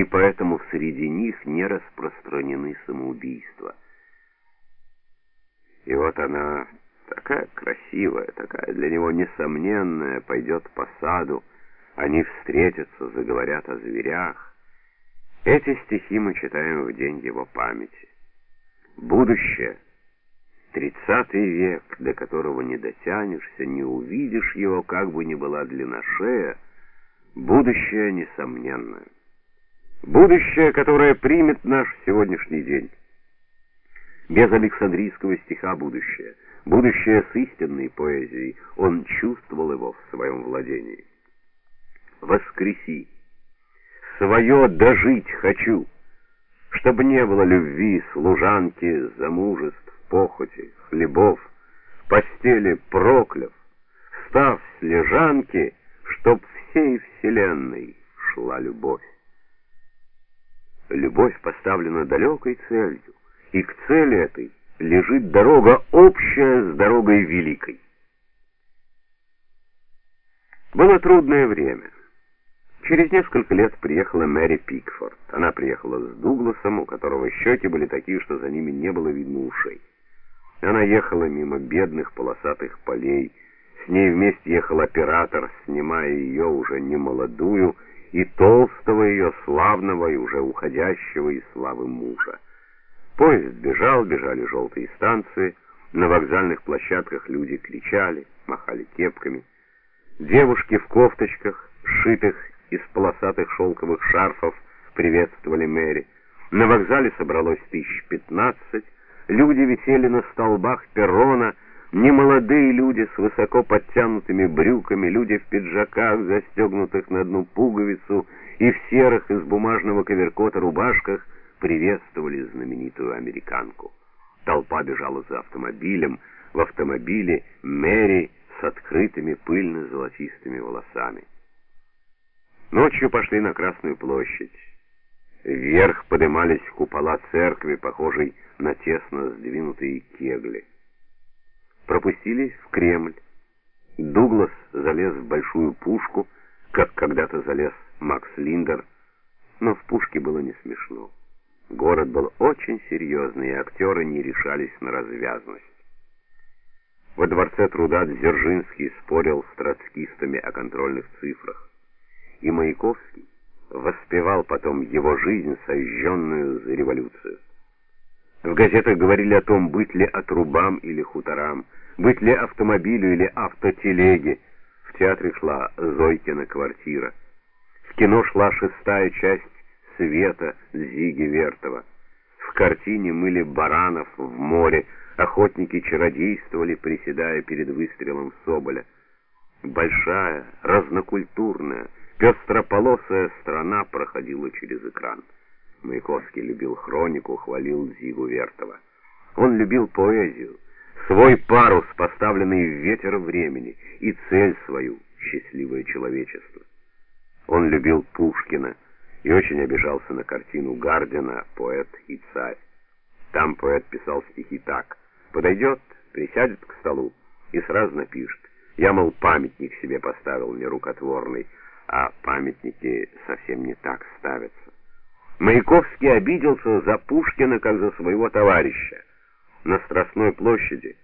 и поэтому среди них не распространены самоубийства. И вот она, такая красивая, такая для него несомненная, пойдет по саду, они встретятся, заговорят о зверях. Эти стихи мы читаем в день его памяти. Будущее — Тридцатый век, до которого не дотянешься, не увидишь его, как бы ни была длина шея, будущее несомненное. Будущее, которое примет наш сегодняшний день. Без Александрийского стиха будущее, будущее с истинной поэзией, он чувствовал его в своем владении. Воскреси, свое дожить хочу, чтобы не было любви, служанки, замужеств, похоти, хлебов, постели прокляв, став с лежанки, чтоб всей вселенной шла любовь. Любовь поставлена далекой целью, и к цели этой лежит дорога общая с дорогой великой. Было трудное время. Через несколько лет приехала Мэри Пикфорд. Она приехала с Дугласом, у которого щеки были такие, что за ними не было видно ушей. Она ехала мимо бедных полосатых полей. С ней вместе ехал оператор, снимая ее уже не молодую и толстого ее славного и уже уходящего из славы мужа. Поезд бежал, бежали желтые станции, на вокзальных площадках люди кричали, махали кепками. Девушки в кофточках, сшитых из полосатых шелковых шарфов, приветствовали Мэри. На вокзале собралось тысяч пятнадцать, Люди висели на столбах перрона, немолодые люди с высоко подтянутыми брюками, люди в пиджаках, застегнутых на одну пуговицу, и в серых из бумажного коверкота рубашках приветствовали знаменитую американку. Толпа бежала за автомобилем, в автомобиле Мэри с открытыми пыльно-золотистыми волосами. Ночью пошли на Красную площадь. Вверх поднимались купола церкви, похожей на тесно сдвинутые кегли. Пропустили в Кремль. Дуглас залез в большую пушку, как когда-то залез Макс Линдер, но в пушке было не смешно. Город был очень серьезный, и актеры не решались на развязность. Во дворце труда Дзержинский спорил с троцкистами о контрольных цифрах, и Маяковский воспевал потом его жизнь, сожженную за революцию. В газетах говорили о том, быть ли отрубам или хуторам, быть ли автомобилю или автотелеге. В театре шла Зойкина квартира. В кино шла шестая часть «Света» Зиги Вертова. В картине мыли баранов в море, охотники чародействовали, приседая перед выстрелом Соболя. Большая, разнокультурная, пестрополосая страна проходила через экран. Маяковский любил хронику, хвалил Зигу Вертова. Он любил поэзию, свой парус, поставленный в ветер времени, и цель свою счастливое человечество. Он любил Пушкина и очень обижался на картину Гардина «Поэт и царь». Там поэт писал стихи так: подойдет, присядет к столу и сразу напишет: "Я мол памятник себе поставил нерукотворный, а памятники совсем не так ставятся". Маяковский обиделся за Пушкина как за своего товарища. На Страстной площади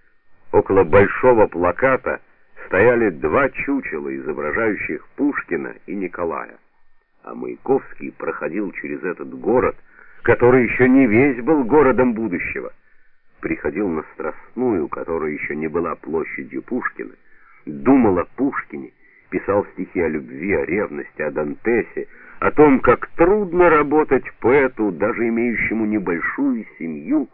около большого плаката стояли два чучела, изображающих Пушкина и Николая. А Маяковский проходил через этот город, который еще не весь был городом будущего. Приходил на Страстную, которая еще не была площадью Пушкина, думал о Пушкине, писал стихи о любви, о ревности, о Дантесе, о том, как трудно работать поэту, даже имеющему небольшую семью,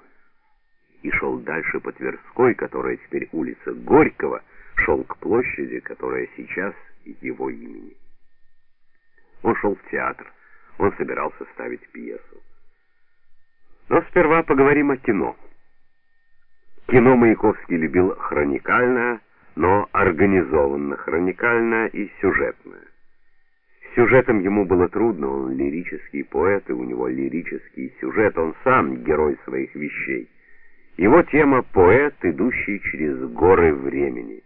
и шел дальше по Тверской, которая теперь улица Горького, шел к площади, которая сейчас его имени. Он шел в театр, он собирался ставить пьесу. Но сперва поговорим о кино. Кино Маяковский любил хроникальное, но организованно хроникальное и сюжетное сюжетом ему было трудно, он лирический поэт, и у него лирический сюжет, он сам герой своих вещей. Его тема — поэт, идущий через горы времени.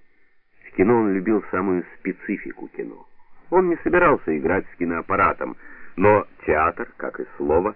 В кино он любил самую специфику кино. Он не собирался играть с киноаппаратом, Но театр, как и слово,